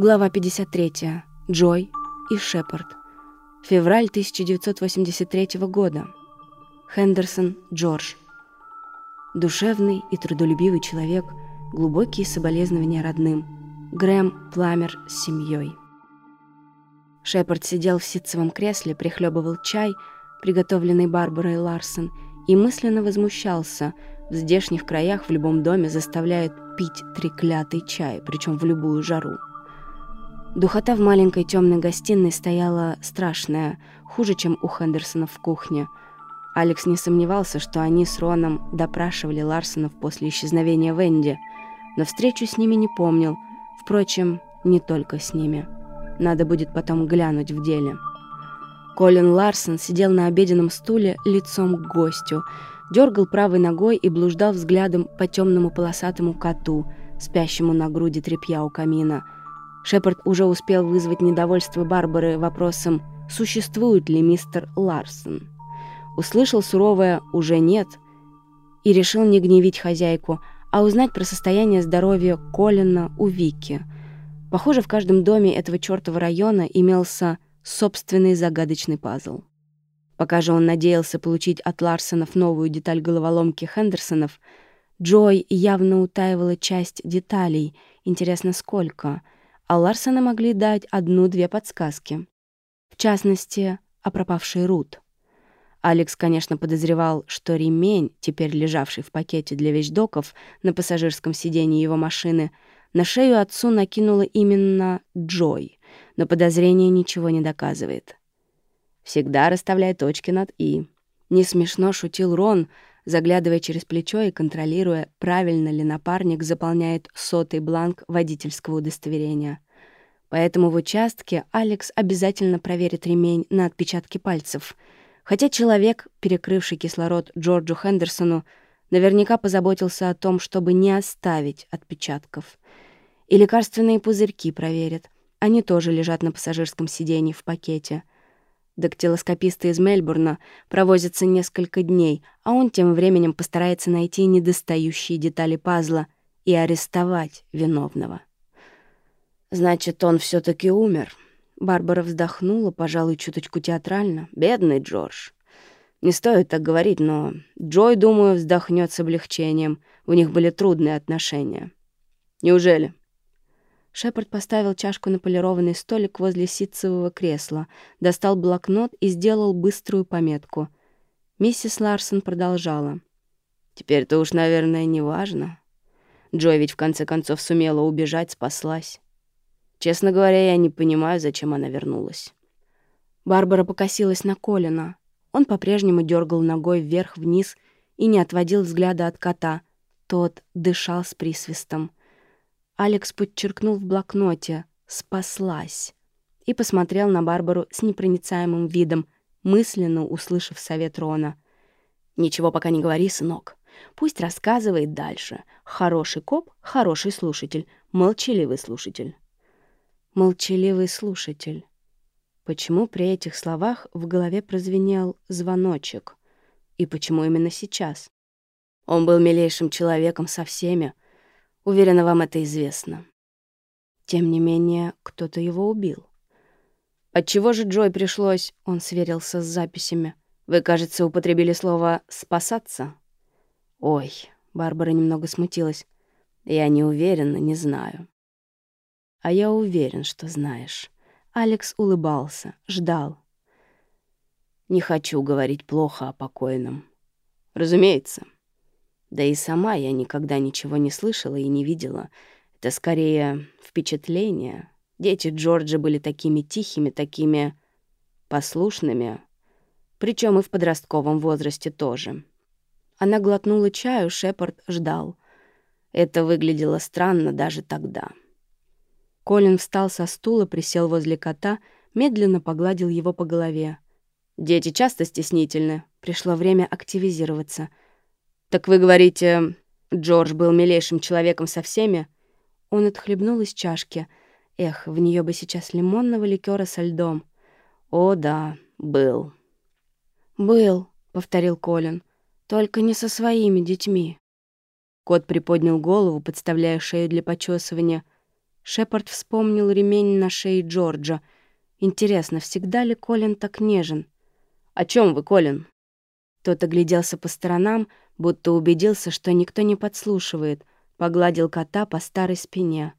Глава 53. Джой и Шепард. Февраль 1983 года. Хендерсон Джордж. Душевный и трудолюбивый человек, глубокие соболезнования родным. Грэм Пламер с семьей. Шепард сидел в ситцевом кресле, прихлебывал чай, приготовленный Барбарой Ларсон, и мысленно возмущался. В здешних краях в любом доме заставляют пить треклятый чай, причем в любую жару. Духота в маленькой темной гостиной стояла страшная, хуже, чем у Хендерсонов в кухне. Алекс не сомневался, что они с Роном допрашивали Ларсонов после исчезновения Венди, но встречу с ними не помнил. Впрочем, не только с ними. Надо будет потом глянуть в деле. Колин Ларсон сидел на обеденном стуле лицом к гостю, дергал правой ногой и блуждал взглядом по темному полосатому коту, спящему на груди тряпья у камина. Шепард уже успел вызвать недовольство Барбары вопросом «Существует ли мистер Ларсон?». Услышал суровое «уже нет» и решил не гневить хозяйку, а узнать про состояние здоровья Колина у Вики. Похоже, в каждом доме этого чертова района имелся собственный загадочный пазл. Пока же он надеялся получить от Ларсонов новую деталь головоломки Хендерсонов, Джой явно утаивала часть деталей, интересно сколько, а Ларсоны могли дать одну-две подсказки. В частности, о пропавшей Рут. Алекс, конечно, подозревал, что ремень, теперь лежавший в пакете для вещдоков на пассажирском сиденье его машины, на шею отцу накинула именно Джой, но подозрение ничего не доказывает. Всегда расставляй точки над «и». Не смешно шутил Рон, заглядывая через плечо и контролируя, правильно ли напарник заполняет сотый бланк водительского удостоверения. Поэтому в участке Алекс обязательно проверит ремень на отпечатки пальцев. Хотя человек, перекрывший кислород Джорджу Хендерсону, наверняка позаботился о том, чтобы не оставить отпечатков. И лекарственные пузырьки проверят. Они тоже лежат на пассажирском сиденье в пакете — Дактилоскописты из Мельбурна провозятся несколько дней, а он тем временем постарается найти недостающие детали пазла и арестовать виновного. «Значит, он все таки умер». Барбара вздохнула, пожалуй, чуточку театрально. «Бедный Джордж». Не стоит так говорить, но Джой, думаю, вздохнет с облегчением. У них были трудные отношения. «Неужели?» Шепард поставил чашку на полированный столик возле ситцевого кресла, достал блокнот и сделал быструю пометку. Миссис Ларсон продолжала. «Теперь-то уж, наверное, не важно. Джой ведь в конце концов сумела убежать, спаслась. Честно говоря, я не понимаю, зачем она вернулась». Барбара покосилась на Колина. Он по-прежнему дергал ногой вверх-вниз и не отводил взгляда от кота. Тот дышал с присвистом. Алекс подчеркнул в блокноте «спаслась» и посмотрел на Барбару с непроницаемым видом, мысленно услышав совет Рона. «Ничего пока не говори, сынок. Пусть рассказывает дальше. Хороший коп, хороший слушатель, молчаливый слушатель». Молчаливый слушатель. Почему при этих словах в голове прозвенел звоночек? И почему именно сейчас? Он был милейшим человеком со всеми, Уверена, вам это известно. Тем не менее, кто-то его убил. Отчего же Джой пришлось, он сверился с записями. Вы, кажется, употребили слово «спасаться». Ой, Барбара немного смутилась. Я не уверена, не знаю. А я уверен, что знаешь. Алекс улыбался, ждал. Не хочу говорить плохо о покойном. Разумеется. Да и сама я никогда ничего не слышала и не видела. Это скорее впечатление. Дети Джорджа были такими тихими, такими послушными. Причем и в подростковом возрасте тоже. Она глотнула чаю, Шепард ждал. Это выглядело странно даже тогда. Колин встал со стула, присел возле кота, медленно погладил его по голове. «Дети часто стеснительны. Пришло время активизироваться». «Так вы говорите, Джордж был милейшим человеком со всеми?» Он отхлебнул из чашки. Эх, в нее бы сейчас лимонного ликера со льдом. «О, да, был». «Был», — повторил Колин. «Только не со своими детьми». Кот приподнял голову, подставляя шею для почесывания. Шепард вспомнил ремень на шее Джорджа. Интересно, всегда ли Колин так нежен? «О чем вы, Колин?» Тот огляделся по сторонам, будто убедился, что никто не подслушивает, погладил кота по старой спине.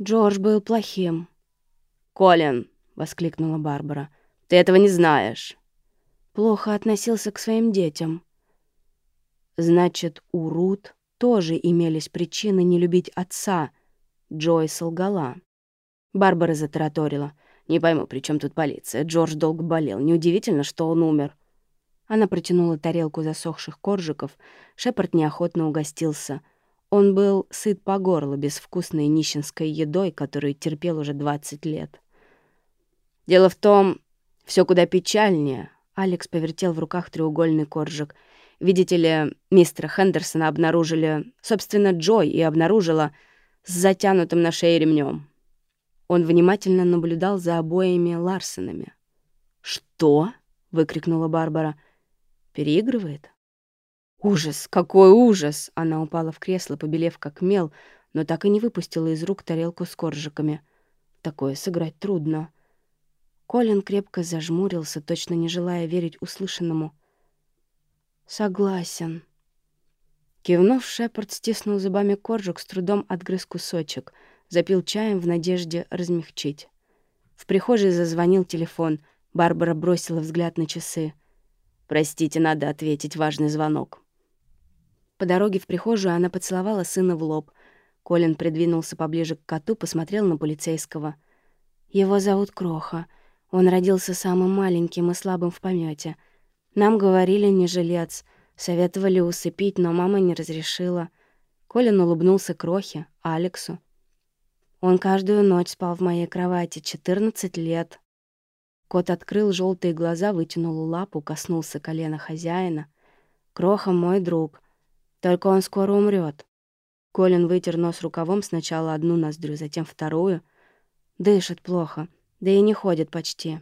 Джордж был плохим. «Колин!» — воскликнула Барбара. «Ты этого не знаешь!» Плохо относился к своим детям. Значит, у Рут тоже имелись причины не любить отца. Джой солгала. Барбара затараторила. «Не пойму, при чем тут полиция? Джордж долго болел. Неудивительно, что он умер». Она протянула тарелку засохших коржиков. Шепард неохотно угостился. Он был сыт по горло безвкусной нищенской едой, которую терпел уже 20 лет. «Дело в том, все куда печальнее», — Алекс повертел в руках треугольный коржик. «Видите ли, мистера Хендерсона обнаружили, собственно, Джой и обнаружила с затянутым на шее ремнем. Он внимательно наблюдал за обоими Ларсенами. «Что?» — выкрикнула Барбара. «Переигрывает?» «Ужас! Какой ужас!» Она упала в кресло, побелев как мел, но так и не выпустила из рук тарелку с коржиками. Такое сыграть трудно. Колин крепко зажмурился, точно не желая верить услышанному. «Согласен». Кивнув, Шепард стиснул зубами коржик, с трудом отгрыз кусочек — запил чаем в надежде размягчить. В прихожей зазвонил телефон. Барбара бросила взгляд на часы. «Простите, надо ответить, важный звонок». По дороге в прихожую она поцеловала сына в лоб. Колин придвинулся поближе к коту, посмотрел на полицейского. «Его зовут Кроха. Он родился самым маленьким и слабым в помете. Нам говорили не жилец, советовали усыпить, но мама не разрешила». Колин улыбнулся Крохе, Алексу, он каждую ночь спал в моей кровати 14 лет. Кот открыл желтые глаза, вытянул лапу, коснулся колена хозяина. «Кроха мой друг. Только он скоро умрет. Колин вытер нос рукавом сначала одну ноздрю, затем вторую. Дышит плохо, да и не ходит почти.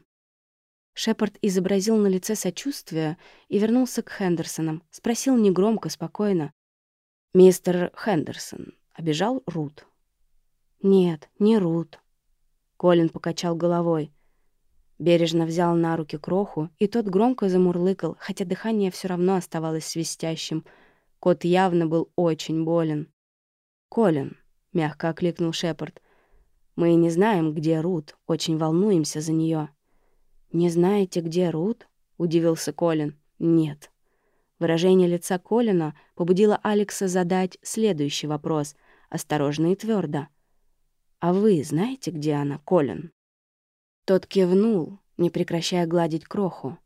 Шепард изобразил на лице сочувствие и вернулся к Хендерсонам. Спросил негромко, спокойно. «Мистер Хендерсон обижал Рут?» «Нет, не Рут». Колин покачал головой. Бережно взял на руки кроху, и тот громко замурлыкал, хотя дыхание все равно оставалось свистящим. Кот явно был очень болен. «Колин», — мягко окликнул Шепард, — «мы не знаем, где Рут, очень волнуемся за нее. «Не знаете, где Рут?» — удивился Колин. «Нет». Выражение лица Колина побудило Алекса задать следующий вопрос, осторожно и твердо. «А вы знаете, где она, Колин?» Тот кивнул, не прекращая гладить кроху.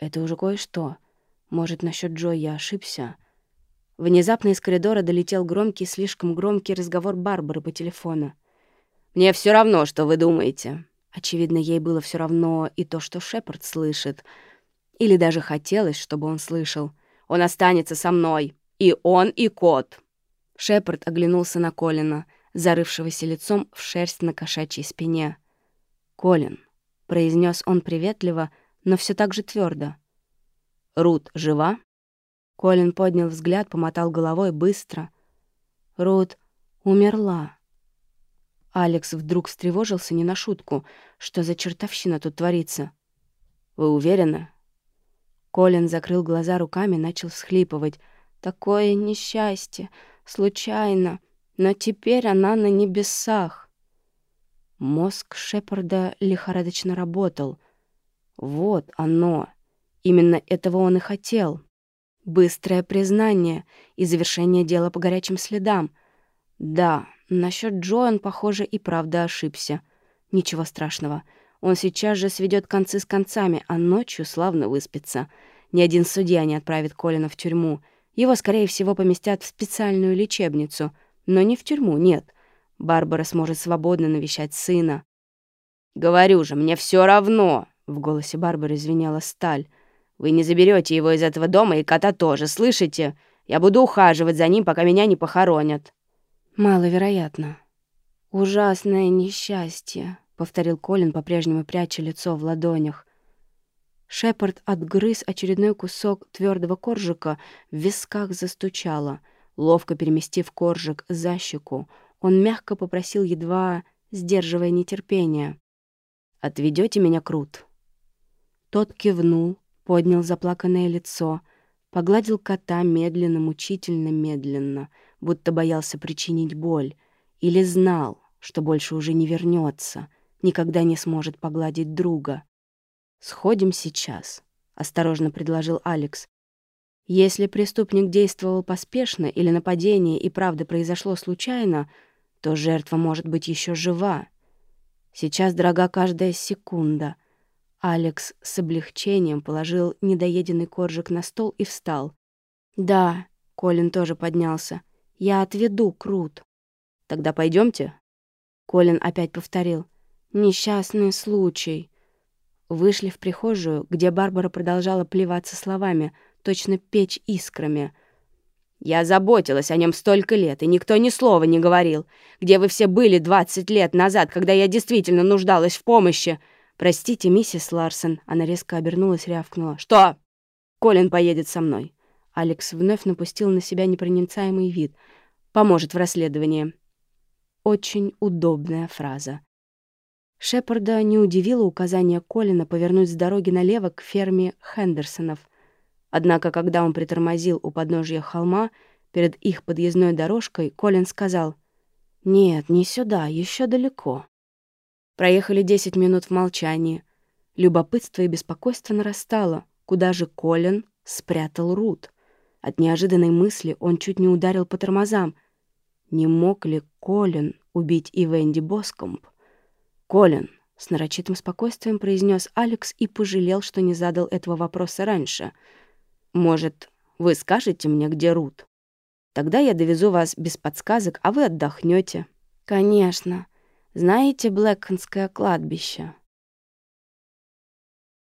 «Это уже кое-что. Может, насчет Джо я ошибся?» Внезапно из коридора долетел громкий, слишком громкий разговор Барбары по телефону. «Мне все равно, что вы думаете». Очевидно, ей было все равно и то, что Шепард слышит. Или даже хотелось, чтобы он слышал. «Он останется со мной. И он, и кот». Шепард оглянулся на Колина — зарывшегося лицом в шерсть на кошачьей спине. «Колин», — произнес он приветливо, но все так же твердо. «Рут жива?» Колин поднял взгляд, помотал головой быстро. «Рут умерла». Алекс вдруг встревожился не на шутку. Что за чертовщина тут творится? «Вы уверены?» Колин закрыл глаза руками, начал всхлипывать. «Такое несчастье! Случайно! Но теперь она на небесах. Мозг Шепарда лихорадочно работал. Вот оно. Именно этого он и хотел. Быстрое признание и завершение дела по горячим следам. Да, насчет Джо он, похоже, и правда ошибся. Ничего страшного. Он сейчас же сведет концы с концами, а ночью славно выспится. Ни один судья не отправит Колина в тюрьму. Его, скорее всего, поместят в специальную лечебницу — но не в тюрьму, нет. Барбара сможет свободно навещать сына. «Говорю же, мне все равно!» — в голосе Барбары звенела сталь. «Вы не заберете его из этого дома и кота тоже, слышите? Я буду ухаживать за ним, пока меня не похоронят». «Маловероятно». «Ужасное несчастье», — повторил Колин, по-прежнему пряча лицо в ладонях. Шепард отгрыз очередной кусок твердого коржика, в висках застучало — Ловко переместив коржик за щеку, он мягко попросил, едва сдерживая нетерпение. «Отведете меня, Крут?» Тот кивнул, поднял заплаканное лицо, погладил кота медленно, мучительно, медленно, будто боялся причинить боль, или знал, что больше уже не вернется, никогда не сможет погладить друга. «Сходим сейчас», — осторожно предложил Алекс. «Если преступник действовал поспешно или нападение и правда произошло случайно, то жертва может быть еще жива. Сейчас дорога каждая секунда». Алекс с облегчением положил недоеденный коржик на стол и встал. «Да», — Колин тоже поднялся, — «я отведу Крут». «Тогда пойдемте. Колин опять повторил. «Несчастный случай». Вышли в прихожую, где Барбара продолжала плеваться словами, точно печь искрами. «Я заботилась о нем столько лет, и никто ни слова не говорил. Где вы все были двадцать лет назад, когда я действительно нуждалась в помощи?» «Простите, миссис Ларсон», — она резко обернулась, рявкнула. «Что?» «Колин поедет со мной». Алекс вновь напустил на себя непроницаемый вид. «Поможет в расследовании». Очень удобная фраза. Шепарда не удивило указание Колина повернуть с дороги налево к ферме Хендерсонов. Однако, когда он притормозил у подножья холма, перед их подъездной дорожкой, Колин сказал «Нет, не сюда, еще далеко». Проехали десять минут в молчании. Любопытство и беспокойство нарастало. Куда же Колин спрятал Рут? От неожиданной мысли он чуть не ударил по тормозам — не мог ли Колин убить и Венди Боскомп? «Колин», — с нарочитым спокойствием произнес Алекс и пожалел, что не задал этого вопроса раньше. «Может, вы скажете мне, где Рут? Тогда я довезу вас без подсказок, а вы отдохнете. «Конечно. Знаете Блэкханское кладбище?»